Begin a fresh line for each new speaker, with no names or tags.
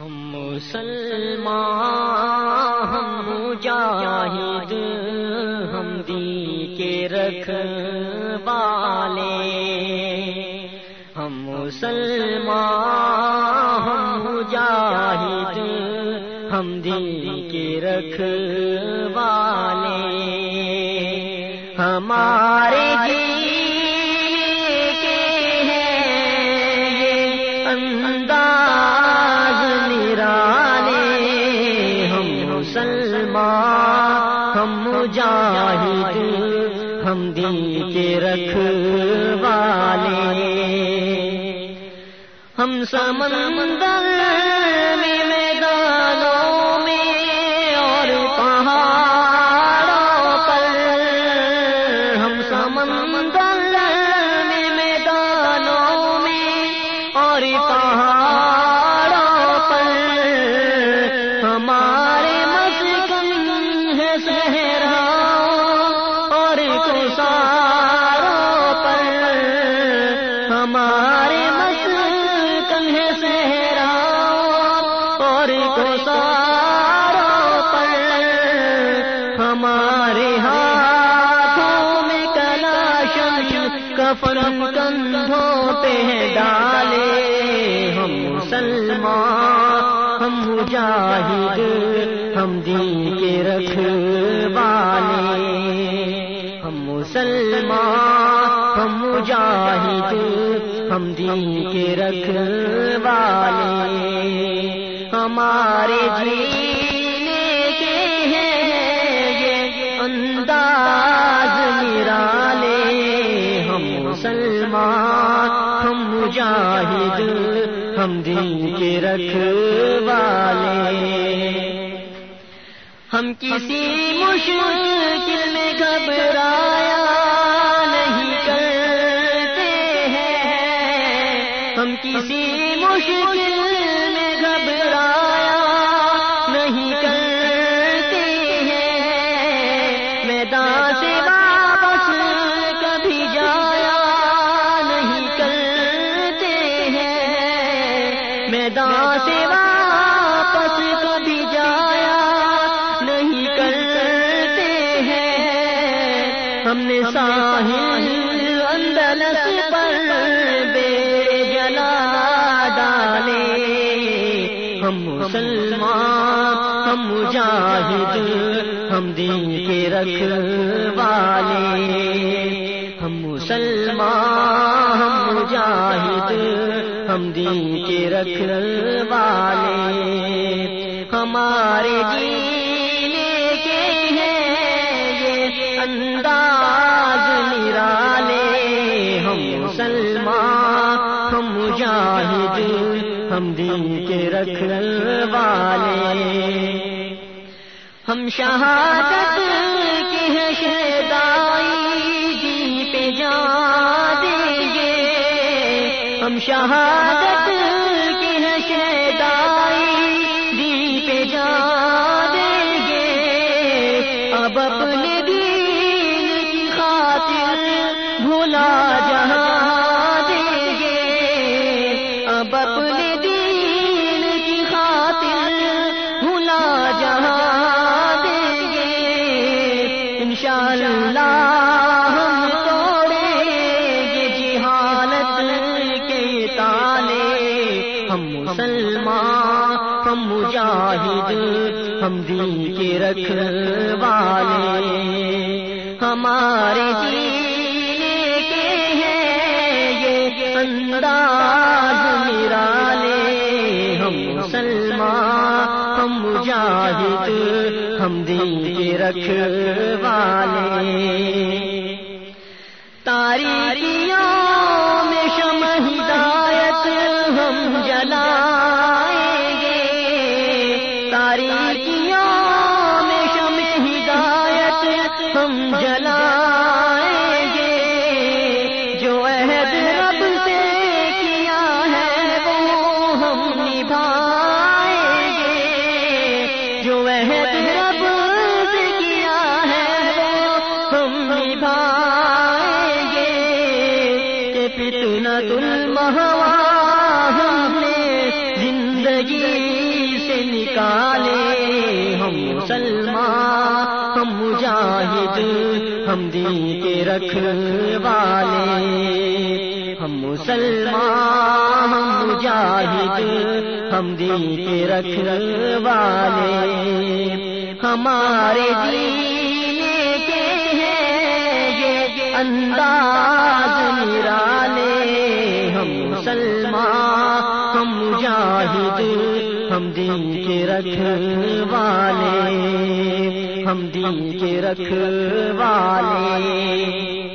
ہم مسلمان، ہم مجاہد، ہم دی کے رکھ والے۔ ہم مسلمان، ہم مجاہد، ہم دی کے رکھ والے۔ ہمارے مجاہد ہم دین کے رکھ والے ہم سمندر میں میدانوں میں اور پہاڑوں پر۔ ہم سمندر میں میدانوں میں اور پہاڑوں پر۔ ہمارے کفن کندھوں پہ ڈالے۔ ہم مسلمان، ہم مجاہد، ہم دین کے رکھ والے ہم مسلمان، ہم مجاہد، ہم دین کے رکھ والے ہمارے جینے مسلمان ہم مجاہد ہم دین کے رکھ والے ہم کسی مشکل میدان سے واپس کبھی جایا نہیں کرتے ہیں۔ ہم نے ساحل اندلس پر بے جلا ڈالے۔ ہم مسلمان، ہم مجاہد، ہم دین کے رکھ والے ہم مسلمان، ہم مجاہد ہم دین کے رکھ والے ہمارے جینے کے ہیں یہ انداز نرالے ہم مسلمان، ہم مجاہد، ہم دین کے رکھ والے ہم شہادت ہم ہم دین کے رکھ والے ہمارے جینے کے ہیں یہ انداز نرالے ہم مسلمان، ہم مجاہد، ہم دین کے رکھ والے تاریخیوں ہم جلائیں گے۔ جو عہد رب سے کیا ہے وہ ہم نبھائیں گے۔ جو عہد رب سے کیا ہے وہ ہم نبھائیں گے۔ کہ پتنا المہوا ہم نے زندگی سے نکال دین کے رکھ والے، ہم مسلمان، ہم مجاہد، ہم دین کے رکھ والے۔ ہمارے دین کے ہیں یہ انداز نرانے، ہم مسلمان، ہم مجاہد ہم دین کے رکھ والے ہم دین کے رکھ والے